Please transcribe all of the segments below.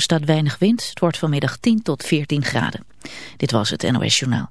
Er staat weinig wind. Het wordt vanmiddag 10 tot 14 graden. Dit was het NOS Journaal.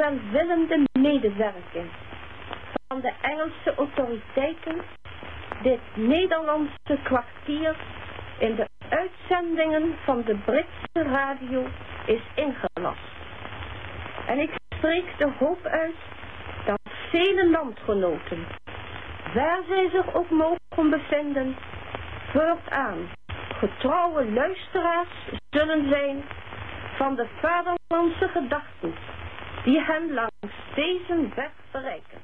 Welwillende medewerking van de Engelse autoriteiten dit Nederlandse kwartier in de uitzendingen van de Britse radio is ingelast. En ik spreek de hoop uit dat vele landgenoten, waar zij zich ook mogen bevinden, voortaan getrouwe luisteraars zullen zijn van de vaderlandse gedachten die hen langs deze weg bereiken.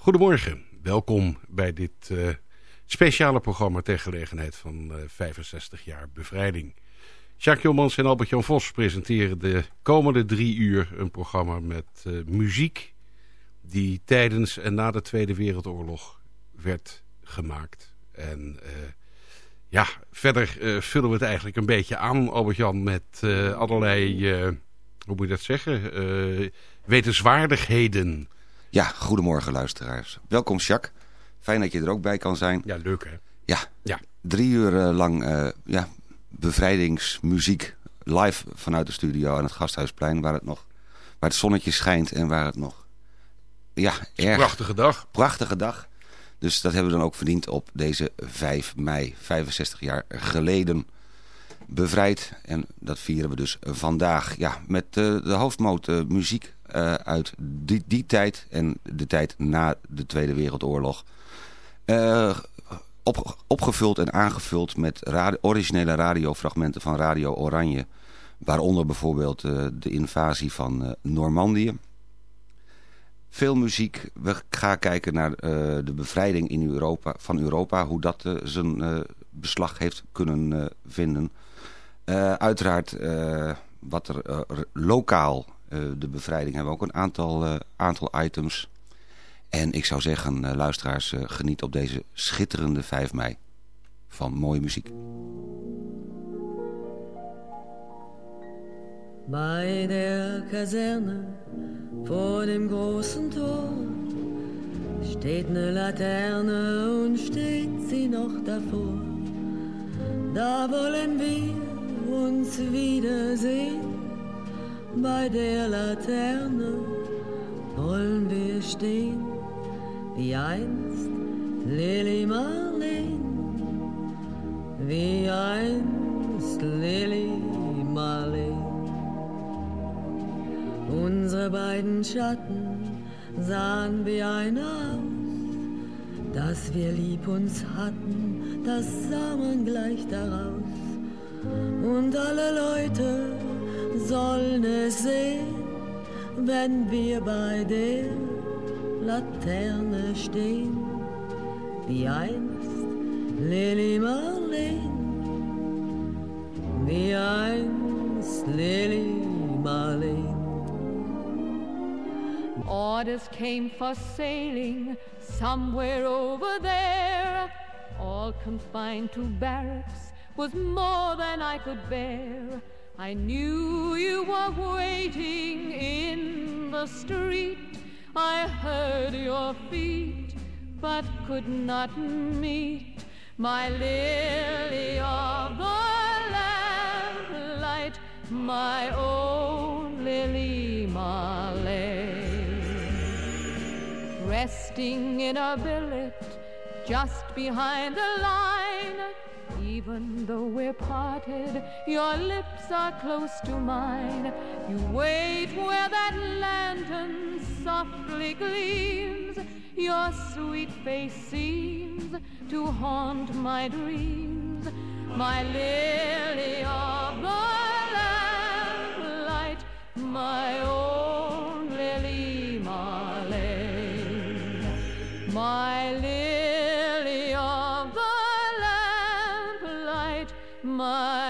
Goedemorgen, welkom bij dit eh, speciale programma ter gelegenheid van eh, 65 jaar bevrijding. Jacques Jommans en Albert-Jan Vos presenteren de komende drie uur een programma met eh, muziek die tijdens en na de Tweede Wereldoorlog werd gemaakt. En eh, ja, verder eh, vullen we het eigenlijk een beetje aan, Albert-Jan, met eh, allerlei, eh, hoe moet je dat zeggen, eh, wetenswaardigheden. Ja, goedemorgen luisteraars. Welkom Jacques. Fijn dat je er ook bij kan zijn. Ja, leuk hè? Ja, Ja. drie uur eh, lang eh, ja, bevrijdingsmuziek live vanuit de studio aan het Gasthuisplein. Waar het, nog, waar het zonnetje schijnt en waar het nog... Ja, erg Prachtige dag. prachtige dag. Dus dat hebben we dan ook verdiend op deze 5 mei, 65 jaar geleden bevrijd. En dat vieren we dus vandaag. Ja, met eh, de hoofdmoot muziek eh, uit die, die tijd en de tijd na de Tweede Wereldoorlog. Eh, op, opgevuld en aangevuld met radi- originele radiofragmenten van Radio Oranje. Waaronder bijvoorbeeld eh, de invasie van Normandië. Veel muziek. We gaan kijken naar de bevrijding in Europa, van Europa. Hoe dat zijn beslag heeft kunnen vinden. Uiteraard wat er lokaal, de bevrijding, hebben we ook een aantal, eh, aantal items. En ik zou zeggen, eh, luisteraars, eh, geniet op deze schitterende 5 mei van mooie muziek. Bei der Kaserne vor dem großen Tor steht eine Laterne und steht sie noch davor. Da wollen wir uns wiedersehen. Bei der Laterne wollen wir stehen, wie einst Lili Marleen, wie einst Lili Marleen. Unsere beiden Schatten sahen wie einer aus, dass wir lieb uns hatten, das sah man gleich daraus. Und alle Leute sollen es sehen, wenn wir bei der Laterne stehen, wie einst Lili Marleen, wie einst Lili Marleen. Orders came for sailing somewhere over there. All confined to barracks was more than I could bear. I knew you were waiting in the street. I heard your feet, but could not meet my lily of the lamplight, my own Lily Marley resting in a billet just behind the line. Even though we're parted, your lips are close to mine. You wait where that lantern softly gleams. Your sweet face seems to haunt my dreams. My lily of the lamplight, my own Lily. My lily Lily.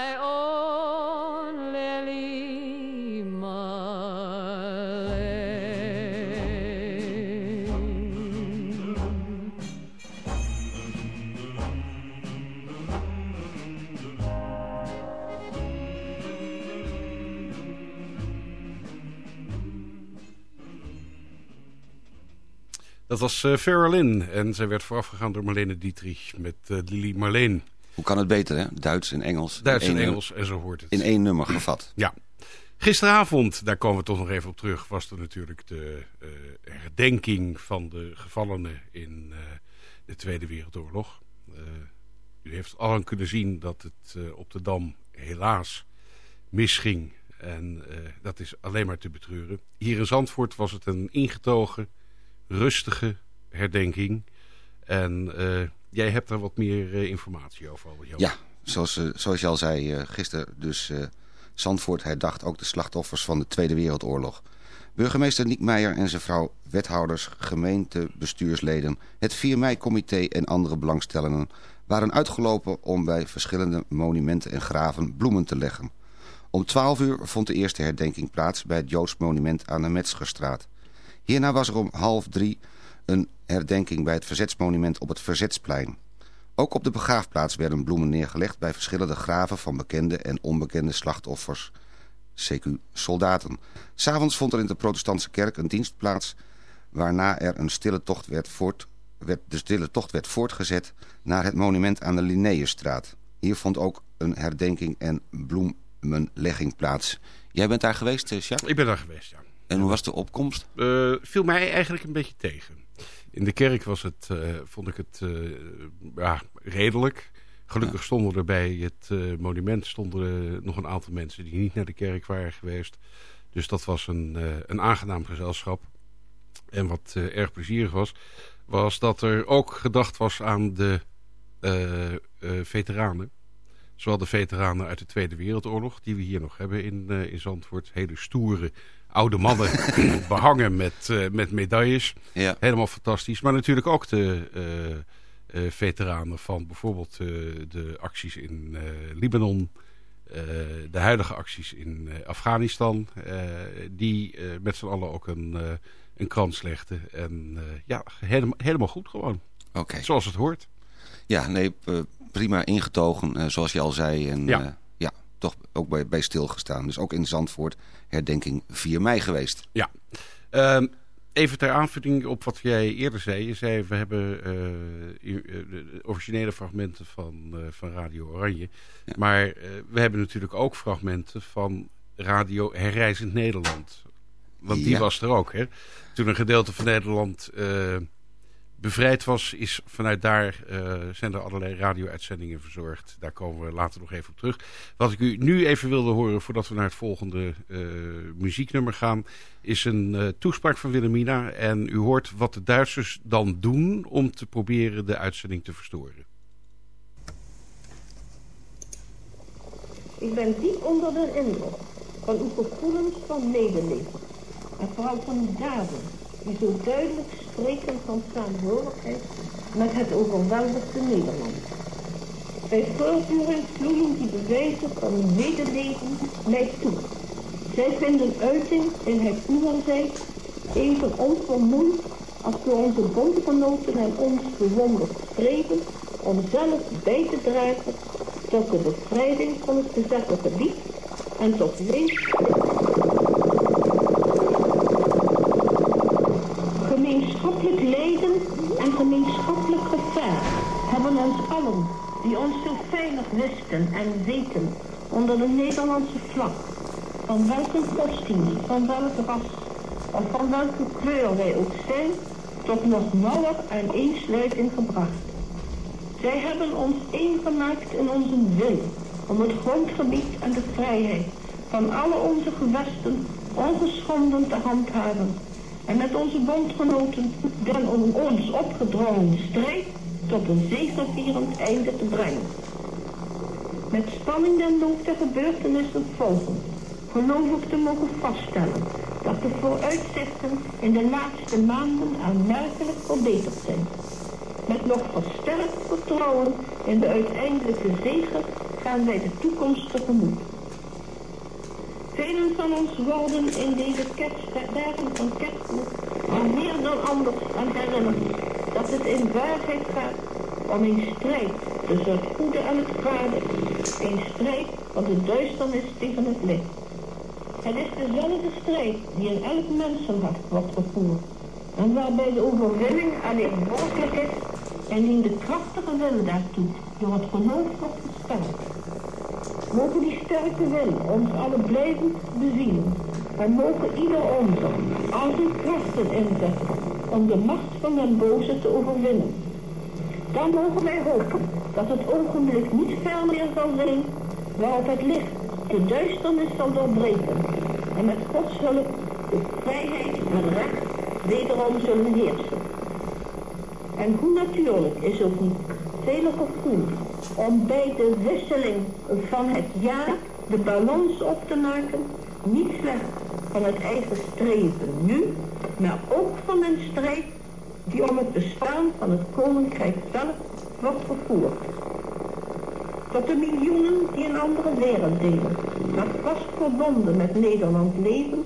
Dat was uh, Farrell en zij werd voorafgegaan door Marlene Dietrich met eh, Lili Marleen. Hoe kan het beter, hè? Duits en Engels. Duits en Engels en zo hoort het. In één nummer gevat. Ja. Gisteravond, daar komen we toch nog even op terug, was er natuurlijk de eh, herdenking van de gevallenen in eh, de Tweede Wereldoorlog. Eh, u heeft allen kunnen zien dat het op de Dam helaas misging. En dat is alleen maar te betreuren. Hier in Zandvoort was het een ingetogen, rustige herdenking. En eh, jij hebt daar wat meer eh, informatie over. Ja, zoals, eh, zoals je al zei, eh, gisteren dus Zandvoort herdacht ook de slachtoffers van de Tweede Wereldoorlog. Burgemeester Niek Meijer en zijn vrouw, wethouders, gemeentebestuursleden, het 4 mei-comité en andere belangstellenden waren uitgelopen om bij verschillende monumenten en graven bloemen te leggen. Om 12 uur vond de eerste herdenking plaats bij het Joods monument aan de Metzgerstraat. Hierna was er om half drie een herdenking bij het verzetsmonument op het Verzetsplein. Ook op de begraafplaats werden bloemen neergelegd bij verschillende graven van bekende en onbekende slachtoffers, CQ soldaten. S'avonds vond er in de protestantse kerk een dienst plaats, waarna er een stille tocht werd voort, werd, de stille tocht werd voortgezet naar het monument aan de Linnaeusstraat. Hier vond ook een herdenking en bloemenlegging plaats. Jij bent daar geweest, eh, Jacques? Ik ben daar geweest, ja. En hoe was de opkomst? Uh, viel mij eigenlijk een beetje tegen. In de kerk was het, uh, vond ik het uh, ja, redelijk. Gelukkig ja. stonden er bij het monument stonden er nog een aantal mensen die niet naar de kerk waren geweest. Dus dat was een, een aangenaam gezelschap. En wat erg plezierig was, was dat er ook gedacht was aan de veteranen. Zowel de veteranen uit de Tweede Wereldoorlog, die we hier nog hebben in, in Zandvoort. Hele stoere oude mannen behangen met, uh, met medailles. Ja. Helemaal fantastisch. Maar natuurlijk ook de uh, uh, veteranen van bijvoorbeeld de acties in Libanon. de huidige acties in Afghanistan. die met z'n allen ook een, een krans legden. En ja, helemaal, helemaal goed gewoon. Okay. Zoals het hoort. Ja, nee, prima ingetogen, zoals je al zei. En, ja. Toch ook bij, bij stilgestaan. Dus ook in Zandvoort herdenking 4 mei geweest. Ja. Uh, even ter aanvulling op wat jij eerder zei. Je zei, we hebben uh, de originele fragmenten van, uh, van Radio Oranje. Ja. Maar uh, we hebben natuurlijk ook fragmenten van Radio Herreizend Nederland. Want die Ja. was er ook. Hè? Toen een gedeelte van Nederland bevrijd was, is vanuit daar uh, zijn er allerlei radio-uitzendingen verzorgd. Daar komen we later nog even op terug. Wat ik u nu even wilde horen, voordat we naar het volgende uh, muzieknummer gaan, is een uh, toespraak van Wilhelmina. En u hoort wat de Duitsers dan doen om te proberen de uitzending te verstoren. Ik ben diep onder de indruk van uw gevoelens van medeleven. En vooral van daden, die zo duidelijk spreken van saamhorigheid met het overweldigde Nederland. Bij voortduring vloeien die bewijzen van uw medeleven mij toe. Zij vinden uiting in het uwerzijds even onvermoeid als door onze bondgenoten en ons bewonderd streven om zelf bij te dragen tot de bevrijding van het bezette gebied en tot leef Gemeenschappelijk lijden en gemeenschappelijk gevaar hebben ons allen, die ons zo veilig wisten en weten onder de Nederlandse vlag, van welke godsdienst, van welk ras of van welke kleur wij ook zijn, tot nog nauwer aan eensluiting gebracht. Zij hebben ons eengemaakt in onze wil om het grondgebied en de vrijheid van alle onze gewesten ongeschonden te handhaven en met onze bondgenoten den om ons opgedrongen strijd tot een zegevierend einde te brengen. Met spanning den loop der gebeurtenissen volgen, geloof ik te mogen vaststellen dat de vooruitzichten in de laatste maanden aanmerkelijk verbeterd zijn. Met nog versterkt vertrouwen in de uiteindelijke zege gaan wij de toekomst tegemoet. Velen van ons worden in deze dagen van kerstmis al meer dan anders aan herinnerd dat het in waarheid gaat om een strijd tussen het goede en het kwade, een strijd van de duisternis tegen het licht. Het is dezelfde strijd die in elk mensenhart wordt gevoerd en waarbij de overwinning alleen mogelijk is indien de krachtige wil daartoe door het geloof wordt versterkt. Mogen die sterke wil ons alle blijven bezielen. En mogen ieder onze al zijn krachten inzetten om de macht van den boze te overwinnen. Dan mogen wij hopen dat het ogenblik niet ver meer zal zijn waarop het licht de duisternis zal doorbreken. En met Gods hulp de vrijheid en recht wederom zullen heersen. En hoe natuurlijk is ook niet vele gevoel om bij de wisseling van het jaar de balans op te maken, niet slechts van het eigen streven nu, maar ook van een strijd die om het bestaan van het koninkrijk zelf wordt gevoerd. Tot de miljoenen die een andere wereld delen, maar vast verbonden met Nederland leven,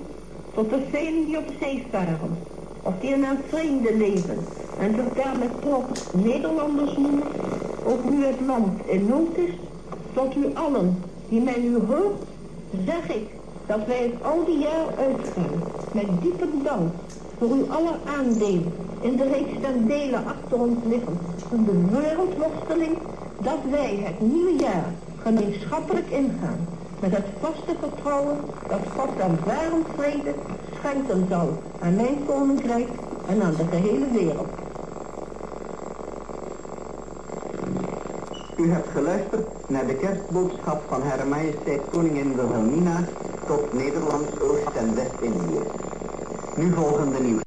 tot de velen die op zee varen, of die in een vreemde leven, en zich daar met trots Nederlanders noemen, ook nu het land in nood is, tot u allen die mij nu hoort, zeg ik dat wij het al die jaar uitgaan met diepe dank voor uw aller aandelen in de reeks ten delen achter ons liggen van de wereldworsteling, dat wij het nieuwe jaar gemeenschappelijk ingaan met het vaste vertrouwen dat God dan ware vrede schenken zal aan mijn koninkrijk en aan de gehele wereld. U hebt geluisterd naar de kerstboodschap van Hare Majesteit Koningin Wilhelmina tot Nederlands Oost- en West-Indië. Nu volgen de nieuws.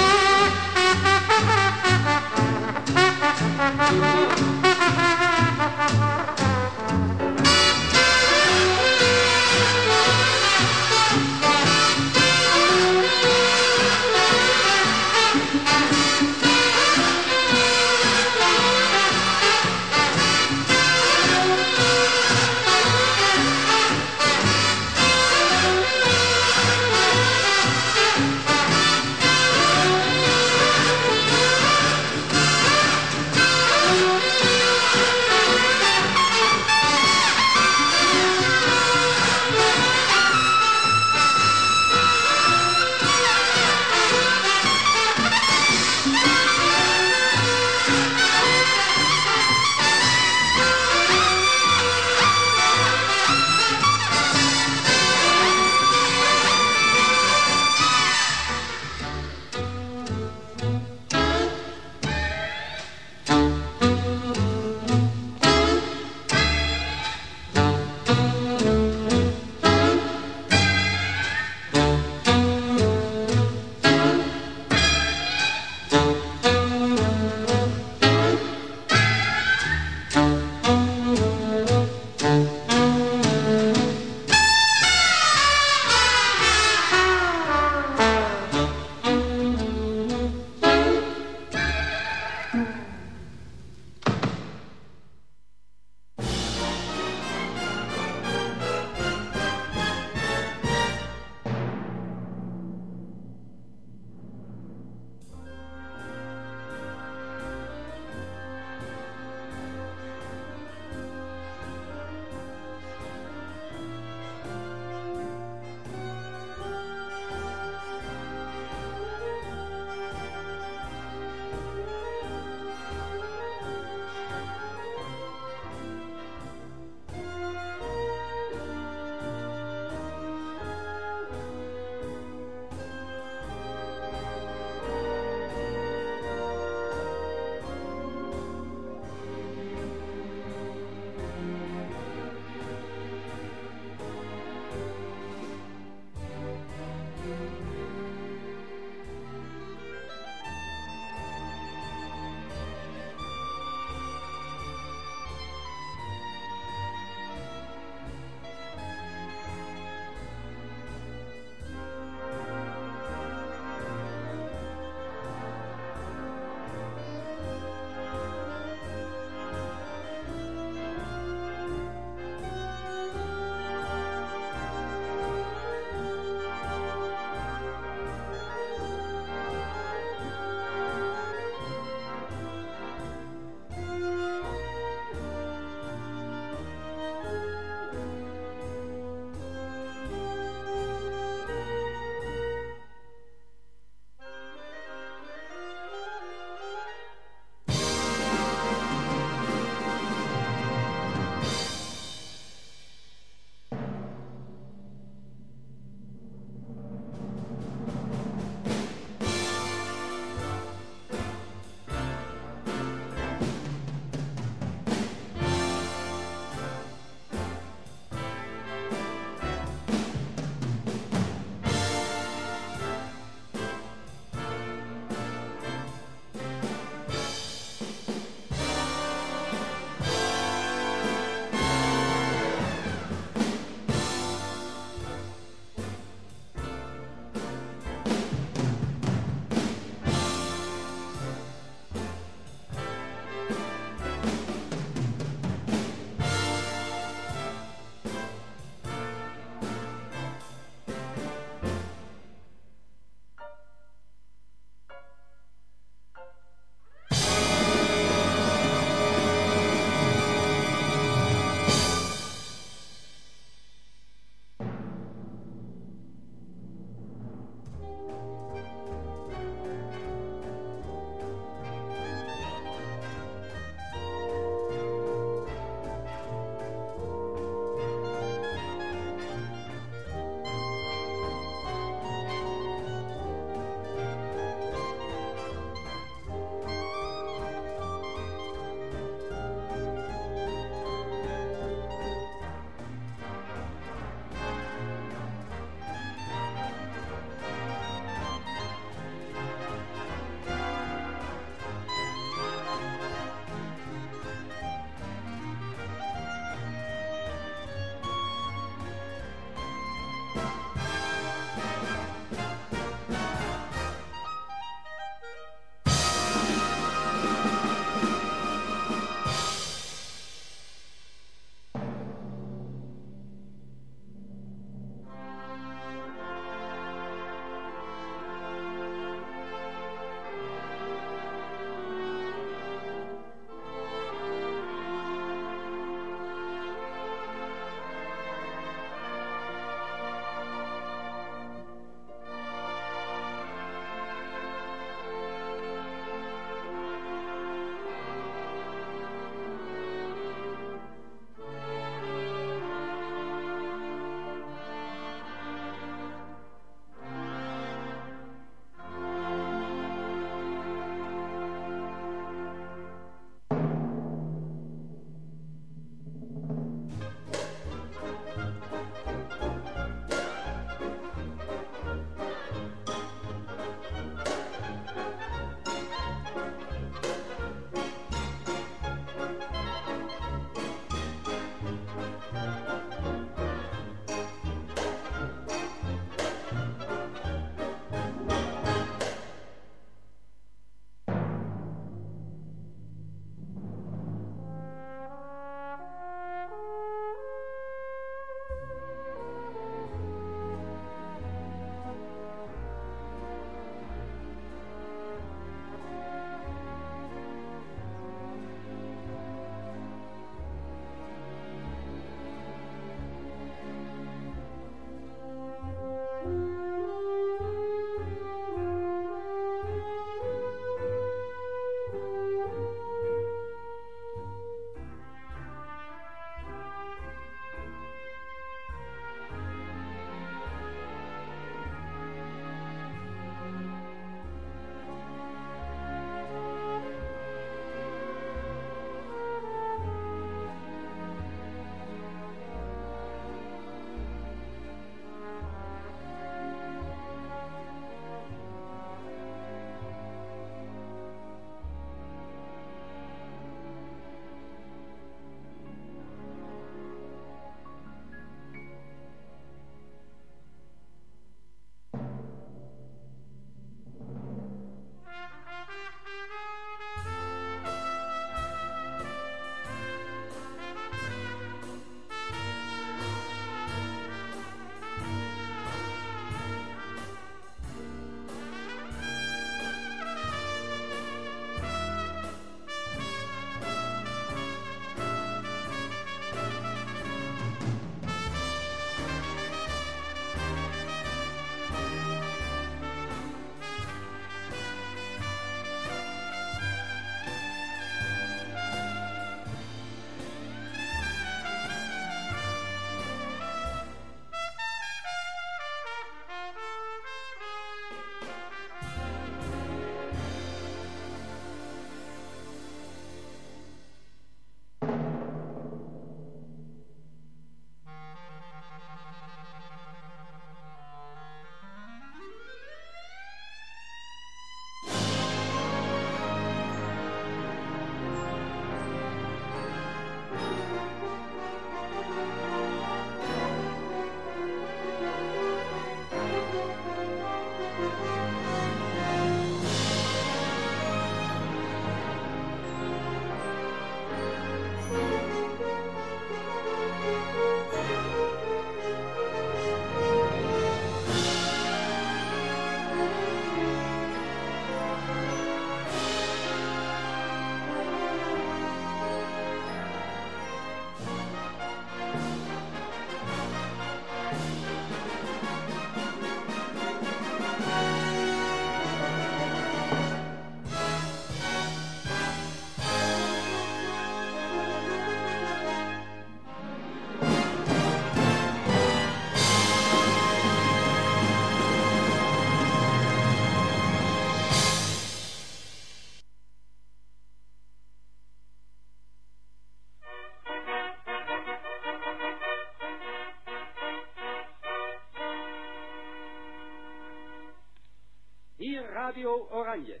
Radio Oranje.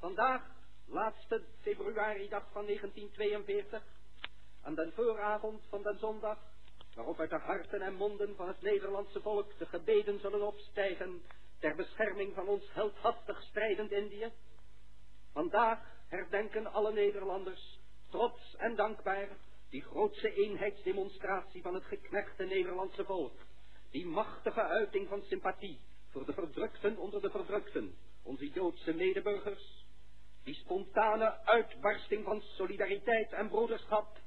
Vandaag, laatste februaridag van 1942, aan den vooravond van den zondag, waarop uit de harten en monden van het Nederlandse volk de gebeden zullen opstijgen ter bescherming van ons heldhaftig strijdend Indië. Vandaag herdenken alle Nederlanders, trots en dankbaar, die grootse eenheidsdemonstratie van het geknechte Nederlandse volk. Die machtige uiting van sympathie voor de verdrukten onder de verdrukten, onze Joodse medeburgers. Die spontane uitbarsting van solidariteit en broederschap,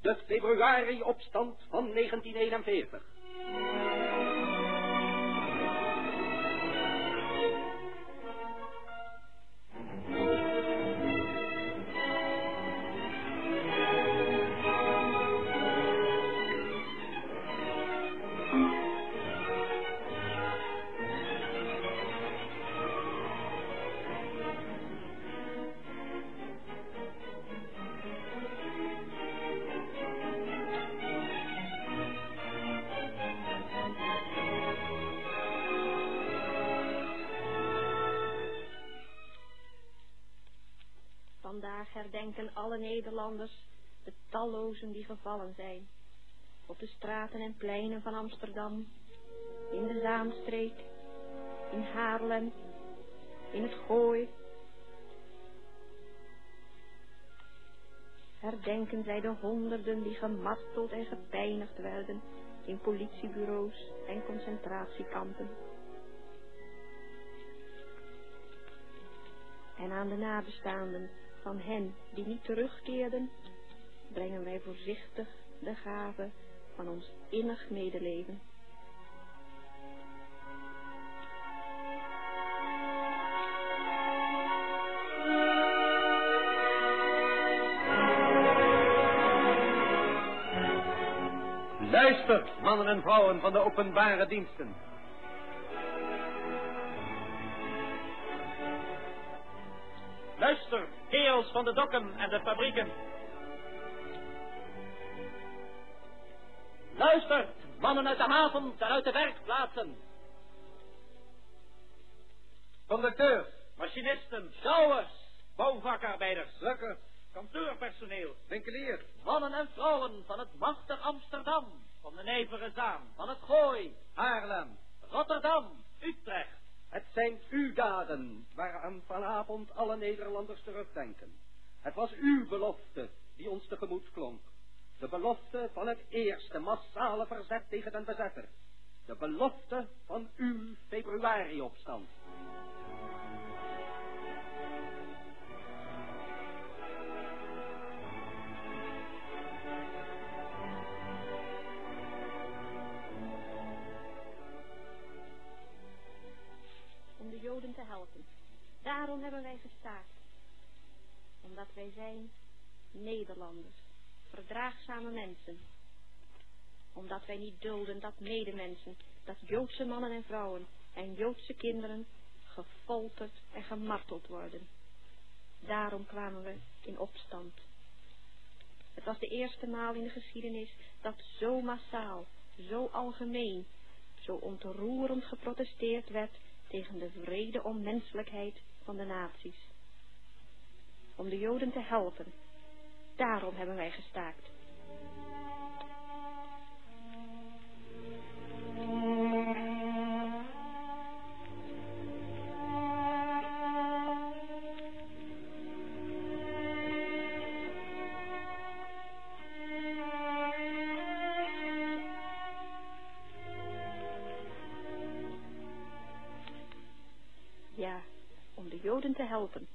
de februari-opstand van 1941. Herdenken alle Nederlanders de tallozen die gevallen zijn. Op de straten en pleinen van Amsterdam, in de Zaanstreek, in Haarlem, in het Gooi. Herdenken zij de honderden die gemarteld en gepijnigd werden in politiebureaus en concentratiekampen. En aan de nabestaanden van hen die niet terugkeerden, brengen wij voorzichtig de gave van ons innig medeleven. Luister, mannen en vrouwen van de openbare diensten. Luister, kerels van de dokken en de fabrieken. Luister, mannen uit de haven en uit de werkplaatsen. Conducteurs, machinisten, sjouwers, bouwvakarbeiders, drukkers, kantoorpersoneel, winkeliers, mannen en vrouwen van het machtig Amsterdam, van de Nevere Zaan, van het Gooi, Haarlem, Rotterdam, Utrecht. Het zijn uw daden waaraan vanavond alle Nederlanders terugdenken. Het was uw belofte die ons tegemoet klonk. De belofte van het eerste massale verzet tegen den bezetter. De belofte van uw februari-opstand. Te helpen. Daarom hebben wij gestaakt. Omdat wij zijn Nederlanders, verdraagzame mensen. Omdat wij niet dulden dat medemensen, dat Joodse mannen en vrouwen en Joodse kinderen gefolterd en gemarteld worden. Daarom kwamen we in opstand. Het was de eerste maal in de geschiedenis dat zo massaal, zo algemeen, zo ontroerend geprotesteerd werd tegen de vrede onmenselijkheid van de naties. Om de Joden te helpen. Daarom hebben wij gestaakt. Joden te helpen.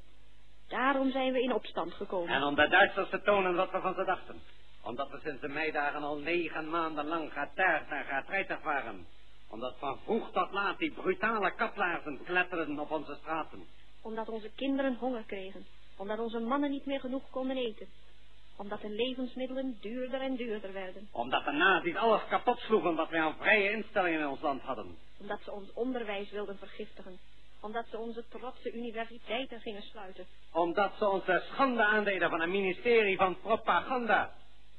Daarom zijn we in opstand gekomen. En om de Duitsers te tonen wat we van ze dachten. Omdat we sinds de meidagen al negen maanden lang getergd en getreitig waren. Omdat van vroeg tot laat die brutale kaplaarzen kletterden op onze straten. Omdat onze kinderen honger kregen. Omdat onze mannen niet meer genoeg konden eten. Omdat de levensmiddelen duurder en duurder werden. Omdat de nazi's alles kapot sloegen wat wij aan vrije instellingen in ons land hadden. Omdat ze ons onderwijs wilden vergiftigen. Omdat ze onze trotse universiteiten gingen sluiten. Omdat ze ons de schande aandeden van een ministerie van propaganda.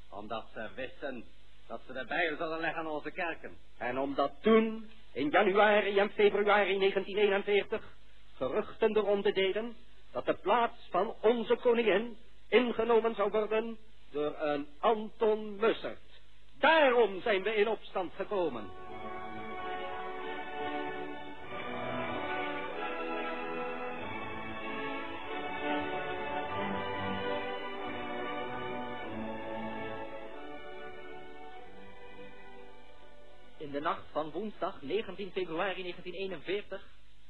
Omdat ze wisten dat ze de bijl zullen leggen aan onze kerken. En omdat toen, in januari en februari 1941, geruchten de deden dat de plaats van onze koningin ingenomen zou worden door een Anton Mussert. Daarom zijn we in opstand gekomen. In de nacht van woensdag 19 februari 1941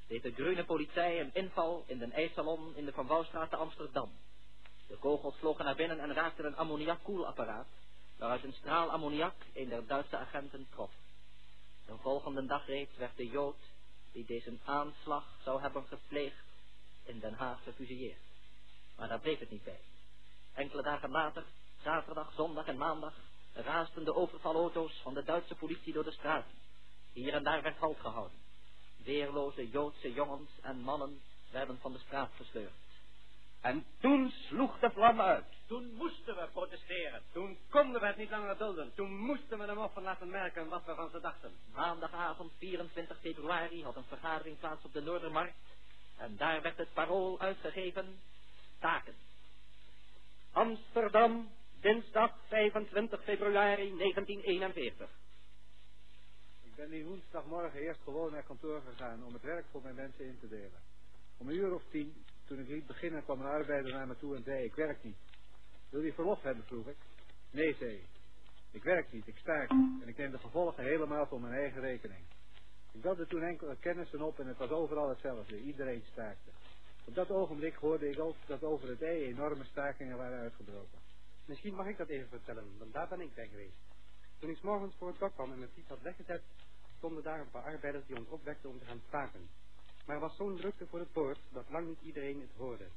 deed de groene politie een inval in de ijssalon in de Van Wouwstraat te Amsterdam. De kogels vlogen naar binnen en raakten een ammoniakkoelapparaat, waaruit een straal ammoniak een der Duitse agenten trof. De volgende dag reeds werd de Jood, die deze aanslag zou hebben gepleegd, in Den Haag gefusilleerd. Maar daar bleef het niet bij. Enkele dagen later, zaterdag, zondag en maandag, raasden de overvalauto's van de Duitse politie door de straten. Hier en daar werd halt gehouden. Weerloze Joodse jongens en mannen werden van de straat gesleurd. En toen sloeg de vlam uit. Toen moesten we protesteren. Toen konden we het niet langer dulden. Toen moesten we de moffen laten merken wat we van ze dachten. Maandagavond 24 februari had een vergadering plaats op de Noordermarkt. En daar werd het parool uitgegeven, staken. Amsterdam, dinsdag 25 februari 1941. Ik ben die woensdagmorgen eerst gewoon naar kantoor gegaan om het werk voor mijn mensen in te delen. Om een uur of tien, toen ik liet beginnen, kwam een arbeider naar me toe en zei, ik werk niet. Wil je verlof hebben, vroeg ik. Nee, zei hij. Ik werk niet, ik staak en ik neem de gevolgen helemaal voor mijn eigen rekening. Ik belde toen enkele kennissen op en het was overal hetzelfde. Iedereen staakte. Op dat ogenblik hoorde ik ook dat over het ei enorme stakingen waren uitgebroken. Misschien mag ik dat even vertellen, want daar ben ik bij geweest. Toen ik morgens voor het dak kwam en mijn fiets had weggezet, stonden daar een paar arbeiders die ons opwekten om te gaan staken. Maar er was zo'n drukte voor het poort dat lang niet iedereen het hoorde.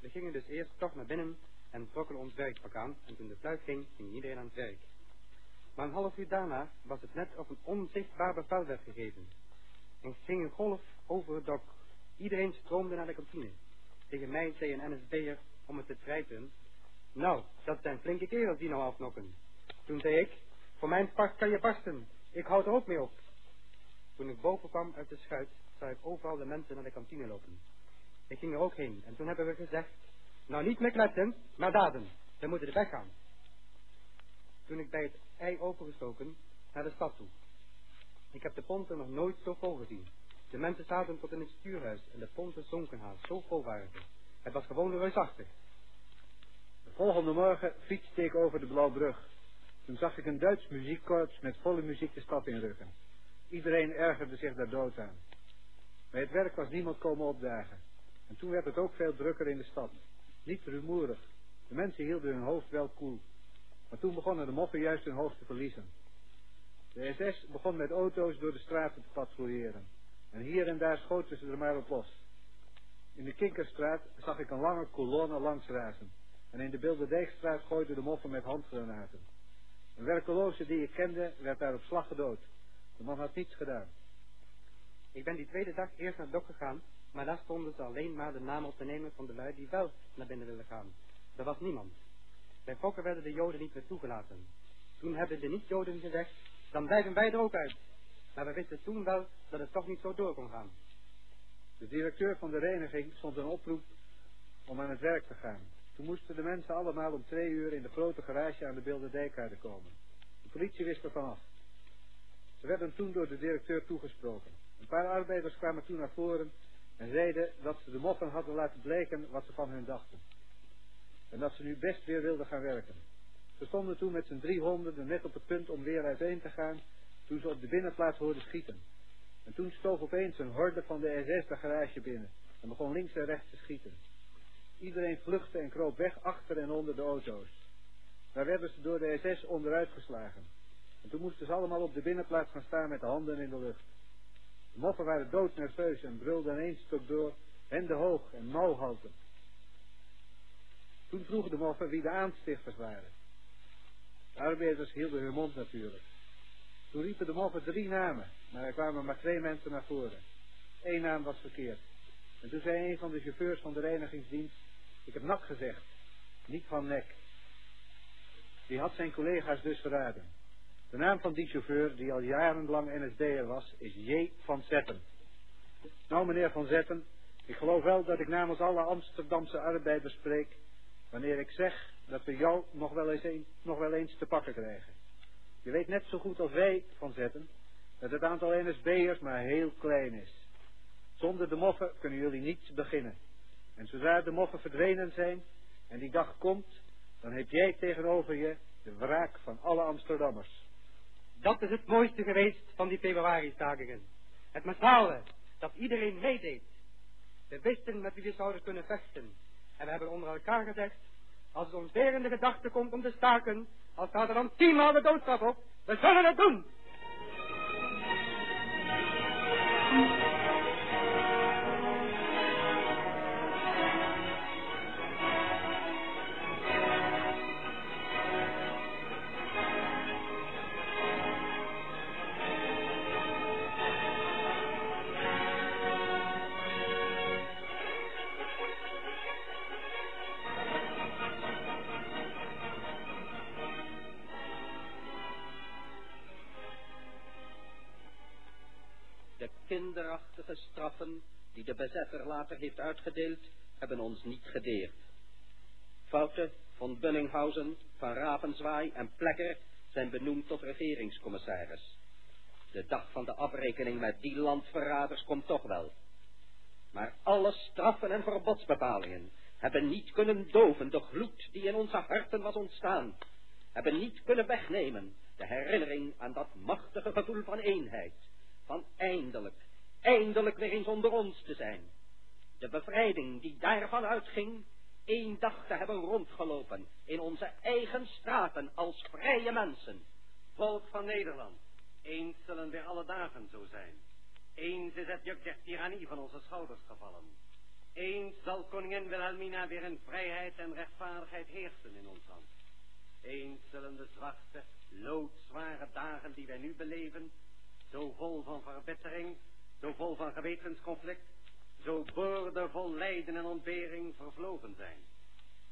We gingen dus eerst toch naar binnen en trokken ons werkpak aan en toen de fluit ging, ging iedereen aan het werk. Maar een half uur daarna was het net of een onzichtbaar bevel werd gegeven. En ging een golf over het dak. Iedereen stroomde naar de kantine. Tegen mij zei een NSB'er om het te trijten. Nou, dat zijn flinke kerels die nou afnokken. Toen zei ik, voor mijn part kan je barsten. Ik houd er ook mee op. Toen ik boven kwam uit de schuit, zag ik overal de mensen naar de kantine lopen. Ik ging er ook heen en toen hebben we gezegd, nou niet meer maar daden. We moeten de weg gaan. Toen ik bij het ei opengestoken naar de stad toe. Ik heb de ponten nog nooit zo vol gezien. De mensen zaten tot in het stuurhuis en de ponten zonken haast, zo vol waren ze. Het was gewoon reusachtig. De volgende morgen fietste ik over de Blauwbrug. Toen zag ik een Duits muziekkorps met volle muziek de stad inrukken. Iedereen ergerde zich daar dood aan. Bij het werk was niemand komen opdagen. En toen werd het ook veel drukker in de stad. Niet rumoerig. De mensen hielden hun hoofd wel koel. Maar toen begonnen de moffen juist hun hoofd te verliezen. De SS begon met auto's door de straten te patrouilleren. En hier en daar schoten ze er maar op los. In de Kinkerstraat zag ik een lange kolonne langs razen. En in de Bilderdijkstraat gooiden de moffen met handgranaten. Een werkeloze die ik kende werd daar op slag gedood. De man had niets gedaan. Ik ben die tweede dag eerst naar het dok gegaan, maar daar stonden ze alleen maar de namen op te nemen van de lui die wel naar binnen willen gaan. Er was niemand. Bij Fokker werden de Joden niet meer toegelaten. Toen hebben de niet-Joden gezegd, dan blijven wij er ook uit. Maar we wisten toen wel dat het toch niet zo door kon gaan. De directeur van de reiniging stond een oproep om aan het werk te gaan. Toen moesten de mensen allemaal om twee uur in de grote garage aan de Bilderdijkade komen. De politie wist er vanaf. Ze werden toen door de directeur toegesproken. Een paar arbeiders kwamen toen naar voren en zeiden dat ze de moffen hadden laten blijken wat ze van hun dachten. En dat ze nu best weer wilden gaan werken. Ze stonden toen met z'n driehonderden net op het punt om weer uiteen te gaan, toen ze op de binnenplaats hoorden schieten. En toen stoof opeens een horde van de SS de garage binnen en begon links en rechts te schieten. Iedereen vluchtte en kroop weg achter en onder de auto's. Daar werden ze door de SS onderuit geslagen. En toen moesten ze allemaal op de binnenplaats gaan staan met de handen in de lucht. De moffen waren doodnerveus en brulden één stuk door, henden hoog en mouwhalten. Toen vroegen de moffen wie de aanstichters waren. De arbeiders hielden hun mond natuurlijk. Toen riepen de moffen drie namen, maar er kwamen maar twee mensen naar voren. Eén naam was verkeerd. En toen zei een van de chauffeurs van de reinigingsdienst, ik heb nak gezegd, niet van nek. Die had zijn collega's dus verraden. De naam van die chauffeur, die al jarenlang NSD'er was, is J. van Zetten. Nou, meneer van Zetten, Ik geloof wel dat ik namens alle Amsterdamse arbeiders spreek wanneer ik zeg dat we jou nog wel eens, een, nog wel eens te pakken krijgen. Je weet net zo goed als wij van zetten dat het aantal NSB'ers maar heel klein is. Zonder de moffen kunnen jullie niets beginnen. En zodra de moffen verdwenen zijn en die dag komt, dan heb jij tegenover je de wraak van alle Amsterdammers. Dat is het mooiste geweest van die februari-stakingen. Het massale, dat iedereen meedeed. We wisten met wie we zouden kunnen vechten. En we hebben onder elkaar gezegd, als het ons weer in de gedachte komt om te staken, al staat er dan tienmaal de doodstraf op, we zullen het doen! Bezetter later heeft uitgedeeld, hebben ons niet gedeerd. Fouten van Bunninghausen, van Ravenzwaai en Plekker zijn benoemd tot regeringscommissaris. De dag van de afrekening met die landverraders komt toch wel. Maar alle straffen en verbodsbepalingen hebben niet kunnen doven de gloed die in onze harten was ontstaan, hebben niet kunnen wegnemen de herinnering aan dat machtige gevoel van eenheid, van eindelijk, eindelijk weer eens onder ons te zijn. De bevrijding die daarvan uitging, één dag te hebben rondgelopen in onze eigen straten als vrije mensen. Volk van Nederland, eens zullen weer alle dagen zo zijn. Eens is het juk der tirannie van onze schouders gevallen. Eens zal koningin Wilhelmina weer in vrijheid en rechtvaardigheid heersen in ons land. Eens zullen de zwarte, loodzware dagen die wij nu beleven, zo vol van verbittering, zo vol van gewetensconflict, zo boordevol lijden en ontbering vervlogen zijn.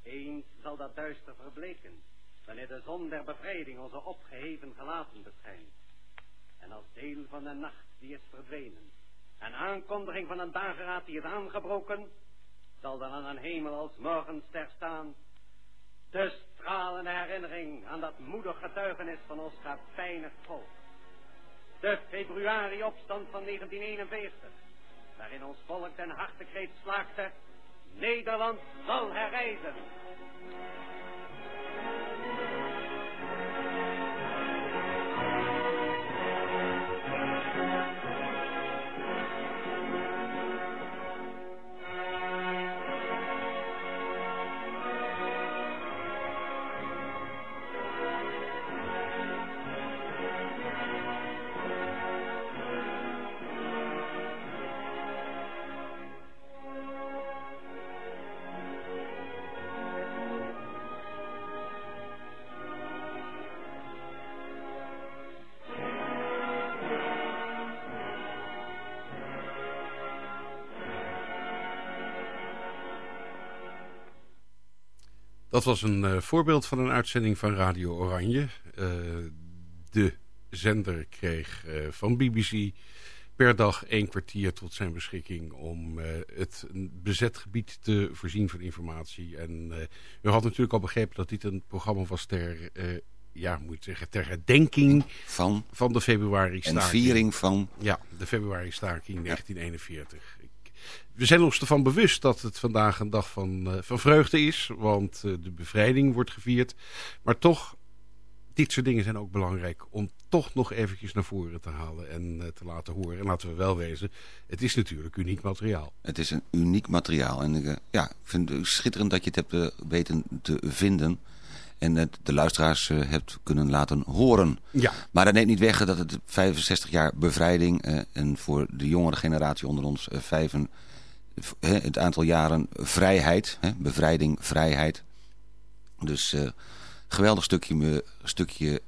Eens zal dat duister verbleken, wanneer de zon der bevrijding onze opgeheven gelaten beschijnt. En als deel van de nacht die is verdwenen, en aankondiging van een dageraad die is aangebroken, zal dan aan een hemel als morgenster staan, de stralende herinnering aan dat moedig getuigenis van ons gepijnigd volk. De februari-opstand van 1941, waarin ons volk den hartekreet slaakte, Nederland zal herrijzen. Dat was een eh, voorbeeld van een uitzending van Radio Oranje. Eh, de zender kreeg eh, van BBC per dag één kwartier tot zijn beschikking... om het bezet gebied te voorzien van informatie. En u had natuurlijk al begrepen dat dit een programma was ter... ja, moet zeggen, ter herdenking van, van de februari-staking. En viering van... Ja, de februari-staking 1941 we zijn ons ervan bewust dat het vandaag een dag van, uh, van vreugde is. Want uh, de bevrijding wordt gevierd. Maar toch, dit soort dingen zijn ook belangrijk om toch nog eventjes naar voren te halen en uh, te laten horen. En laten we wel wezen, het is natuurlijk uniek materiaal. Het is een uniek materiaal. En ja, ik vind het schitterend dat je het hebt weten te vinden. En het de luisteraars hebt kunnen laten horen. Ja. Maar dat neemt niet weg dat het 65 jaar bevrijding... en voor de jongere generatie onder ons... vijven, het aantal jaren vrijheid, bevrijding, vrijheid. Dus geweldig stukje, stukje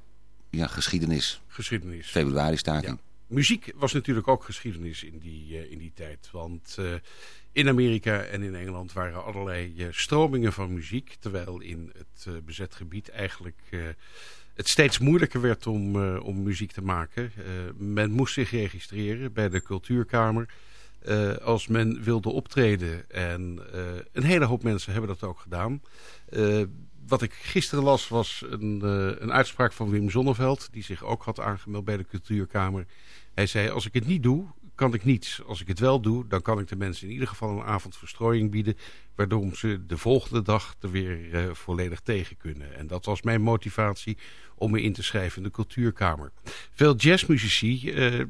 ja, geschiedenis. Geschiedenis. Februari-staking. Ja. Muziek was natuurlijk ook geschiedenis in die, in die tijd. Want in Amerika en in Engeland waren allerlei stromingen van muziek. Terwijl in het bezet gebied eigenlijk het steeds moeilijker werd om, om muziek te maken. men moest zich registreren bij de cultuurkamer. eh, als men wilde optreden. En eh, een hele hoop mensen hebben dat ook gedaan. Eh, wat ik gisteren las was een, eh, een uitspraak van Wim Zonneveld... die zich ook had aangemeld bij de Cultuurkamer. Hij zei, als ik het niet doe, kan ik niets. Als ik het wel doe, dan kan ik de mensen in ieder geval een avond verstrooiing bieden... waardoor ze de volgende dag er weer eh, volledig tegen kunnen. En dat was mijn motivatie om me in te schrijven in de Cultuurkamer. Veel jazzmuzici... eh,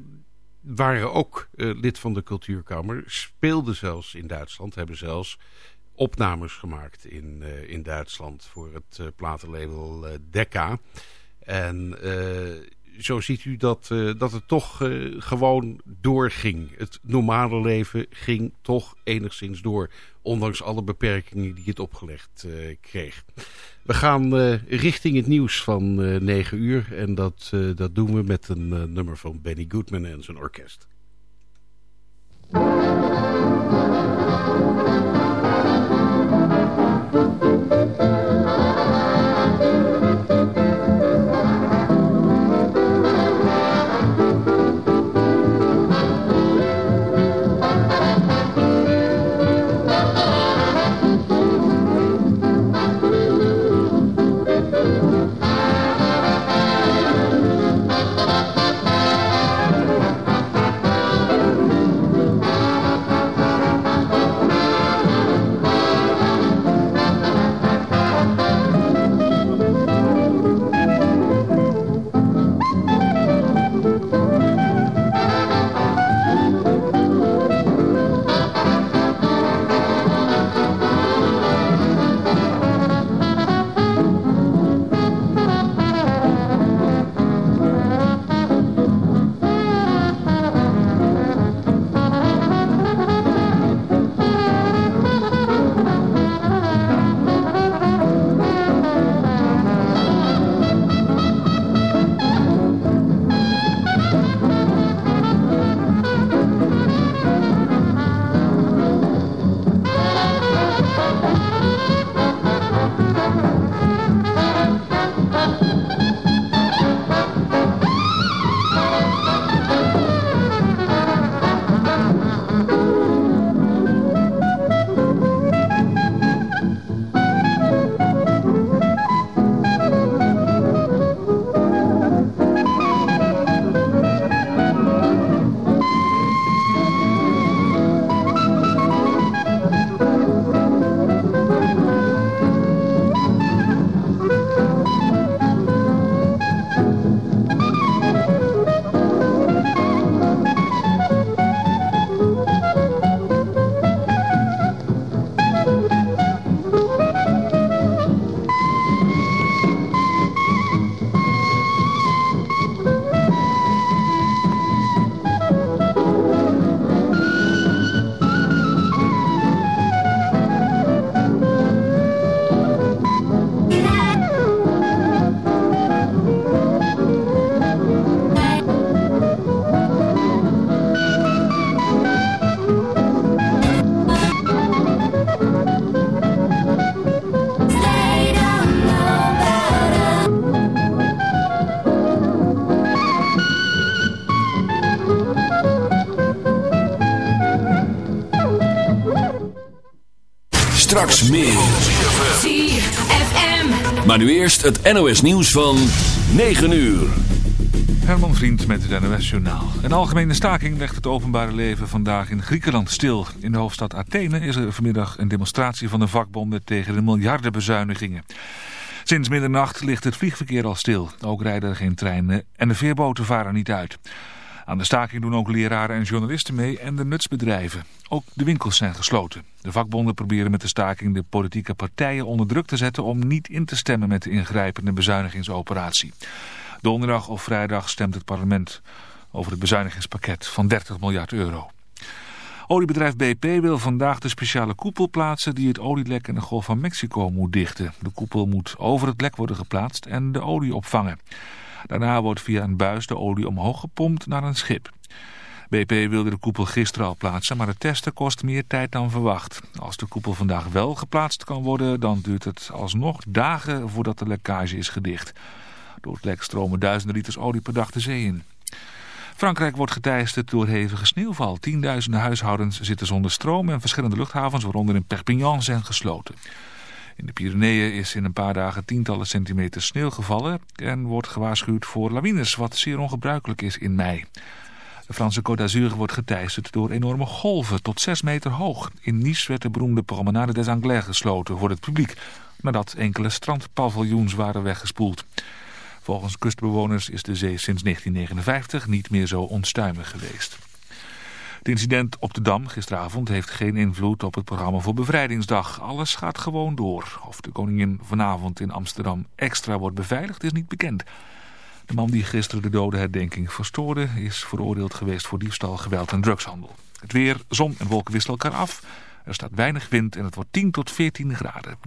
waren ook eh, lid van de Cultuurkamer, speelden zelfs in Duitsland, hebben zelfs opnames gemaakt in, in Duitsland voor het eh, platenlabel eh, Decca. En zo ziet u dat, eh, dat het toch eh, gewoon doorging. Het normale leven ging toch enigszins door. Ondanks alle beperkingen die het opgelegd eh, kreeg. We gaan richting het nieuws van eh 9 uur. En dat, dat doen we met een nummer van Benny Goodman en zijn orkest. Meer. ZFM. Maar nu eerst het NOS nieuws van 9 uur. Herman Vriend met het NOS Journaal. Een algemene staking legt het openbare leven vandaag in Griekenland stil. In de hoofdstad Athene is er vanmiddag een demonstratie van de vakbonden tegen de miljardenbezuinigingen. Sinds middernacht ligt het vliegverkeer al stil. Ook rijden er geen treinen en de veerboten varen niet uit. Aan de staking doen ook leraren en journalisten mee en de nutsbedrijven. Ook de winkels zijn gesloten. De vakbonden proberen met de staking de politieke partijen onder druk te zetten om niet in te stemmen met de ingrijpende bezuinigingsoperatie. Donderdag of vrijdag stemt het parlement over het bezuinigingspakket van 30 miljard euro. Oliebedrijf BP wil vandaag de speciale koepel plaatsen die het olielek in de Golf van Mexico moet dichten. De koepel moet over het lek worden geplaatst en de olie opvangen. Daarna wordt via een buis de olie omhoog gepompt naar een schip. BP wilde de koepel gisteren al plaatsen, maar het testen kost meer tijd dan verwacht. Als de koepel vandaag wel geplaatst kan worden, dan duurt het alsnog dagen voordat de lekkage is gedicht. Door het lek stromen duizenden liters olie per dag de zee in. Frankrijk wordt geteisterd door hevige sneeuwval. Tienduizenden huishoudens zitten zonder stroom en verschillende luchthavens, waaronder in Perpignan, zijn gesloten. In de Pyreneeën is in een paar dagen tientallen centimeter sneeuw gevallen en wordt gewaarschuwd voor lawines, wat zeer ongebruikelijk is in mei. De Franse Côte d'Azur wordt geteisterd door enorme golven tot 6 meter hoog. In Nice werd de beroemde Promenade des Anglais gesloten voor het publiek, nadat enkele strandpaviljoens waren weggespoeld. Volgens kustbewoners is de zee sinds 1959 niet meer zo onstuimig geweest. Het incident op de Dam gisteravond heeft geen invloed op het programma voor Bevrijdingsdag. Alles gaat gewoon door. Of de koningin vanavond in Amsterdam extra wordt beveiligd is niet bekend. De man die gisteren de dodenherdenking verstoorde is veroordeeld geweest voor diefstal, geweld en drugshandel. Het weer, zon en wolken wisselen elkaar af. Er staat weinig wind en het wordt 10 tot 14 graden.